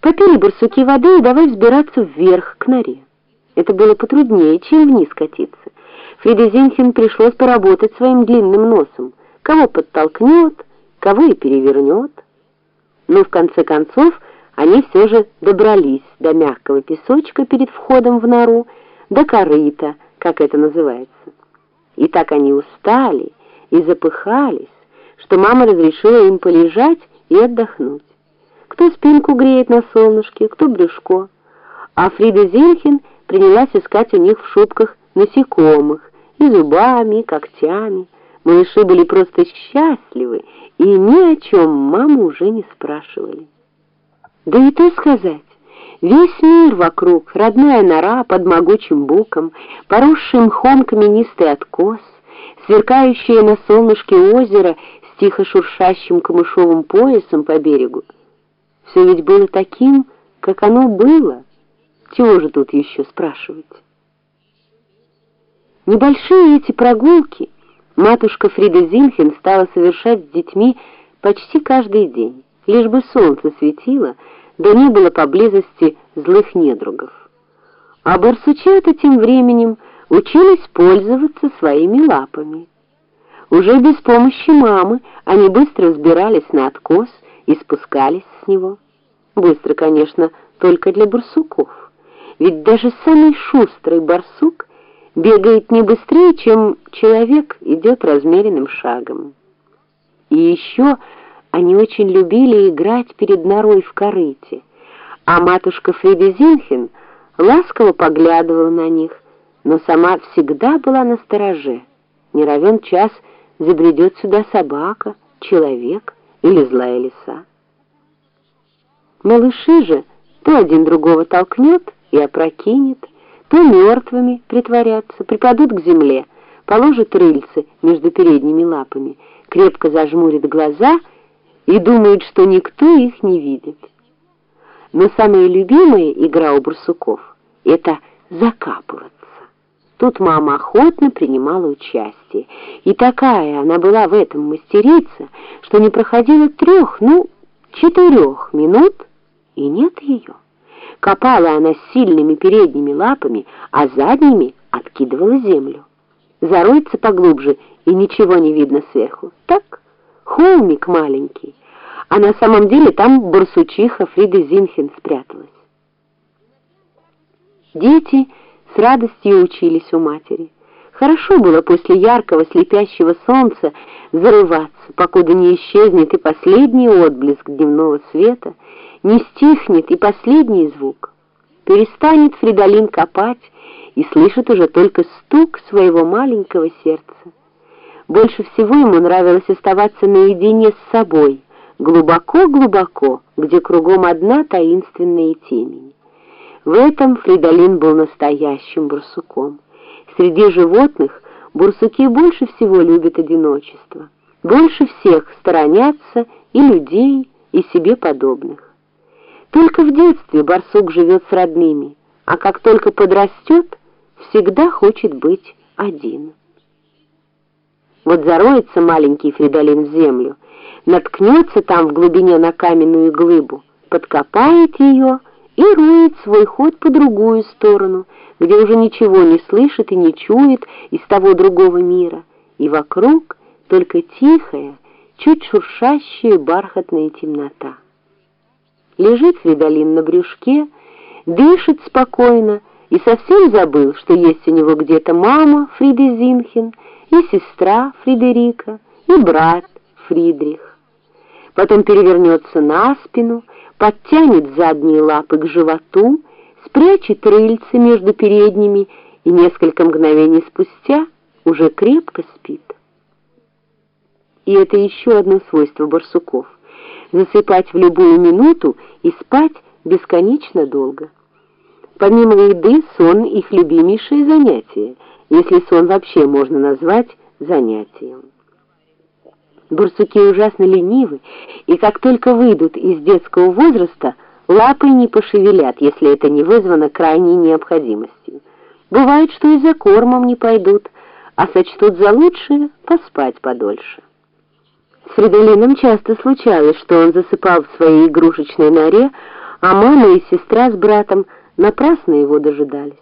Попили барсуки воды и давай взбираться вверх к норе. Это было потруднее, чем вниз катиться. Фриде Зинхен пришлось поработать своим длинным носом. Кого подтолкнет, кого и перевернет. Но в конце концов они все же добрались до мягкого песочка перед входом в нору, до корыта, как это называется. И так они устали и запыхались, что мама разрешила им полежать и отдохнуть. Кто спинку греет на солнышке, кто брюшко. А Фрида Зельхин принялась искать у них в шубках насекомых, и зубами, и когтями. Малыши были просто счастливы, и ни о чем маму уже не спрашивали. Да и то сказать, весь мир вокруг, родная нора под могучим буком, поросший мхом каменистый откос, сверкающее на солнышке озеро с тихо шуршащим камышовым поясом по берегу, все ведь было таким, как оно было. Чего же тут еще спрашивать? Небольшие эти прогулки матушка Фрида Зинхен стала совершать с детьми почти каждый день, лишь бы солнце светило, да не было поблизости злых недругов. А барсучата тем временем учились пользоваться своими лапами. Уже без помощи мамы они быстро взбирались на откос и спускались с него. Быстро, конечно, только для барсуков. Ведь даже самый шустрый барсук бегает не быстрее, чем человек идет размеренным шагом. И еще они очень любили играть перед норой в корыте, а матушка Фрида Зинхен ласково поглядывала на них, но сама всегда была на стороже. Не равен час забредет сюда собака, человек или злая лиса. Малыши же то один другого толкнет и опрокинет, то мертвыми притворятся, припадут к земле, положат рыльцы между передними лапами, крепко зажмурит глаза и думают, что никто их не видит. Но самая любимая игра у барсуков — это закапываться. Тут мама охотно принимала участие, и такая она была в этом мастерица, что не проходило трех, ну, четырех минут — и нет ее. Копала она сильными передними лапами, а задними откидывала землю. Зароется поглубже, и ничего не видно сверху. Так, холмик маленький, а на самом деле там барсучиха Фрида Зинхен спряталась. Дети с радостью учились у матери. Хорошо было после яркого слепящего солнца зарываться, покуда не исчезнет и последний отблеск дневного света, не стихнет и последний звук. Перестанет Фридолин копать и слышит уже только стук своего маленького сердца. Больше всего ему нравилось оставаться наедине с собой, глубоко-глубоко, где кругом одна таинственная темень. В этом Фридолин был настоящим барсуком. Среди животных бурсуки больше всего любят одиночество. Больше всех сторонятся и людей, и себе подобных. Только в детстве барсук живет с родными, а как только подрастет, всегда хочет быть один. Вот зароется маленький Фридолин в землю, наткнется там в глубине на каменную глыбу, подкопает ее и роет свой ход по другую сторону, где уже ничего не слышит и не чует из того другого мира, и вокруг только тихая, чуть шуршащая бархатная темнота. Лежит Фридолин на брюшке, дышит спокойно и совсем забыл, что есть у него где-то мама Фриды Зинхен, и сестра Фридерика, и брат Фридрих. Потом перевернется на спину, подтянет задние лапы к животу, спрячет рыльце между передними и несколько мгновений спустя уже крепко спит. И это еще одно свойство барсуков — засыпать в любую минуту и спать бесконечно долго. Помимо еды, сон — их любимейшее занятие, если сон вообще можно назвать занятием. Барсуки ужасно ленивы, и как только выйдут из детского возраста, лапой не пошевелят, если это не вызвано крайней необходимостью. Бывает, что и за кормом не пойдут, а сочтут за лучшее поспать подольше. С Фридолином часто случалось, что он засыпал в своей игрушечной норе, а мама и сестра с братом напрасно его дожидались.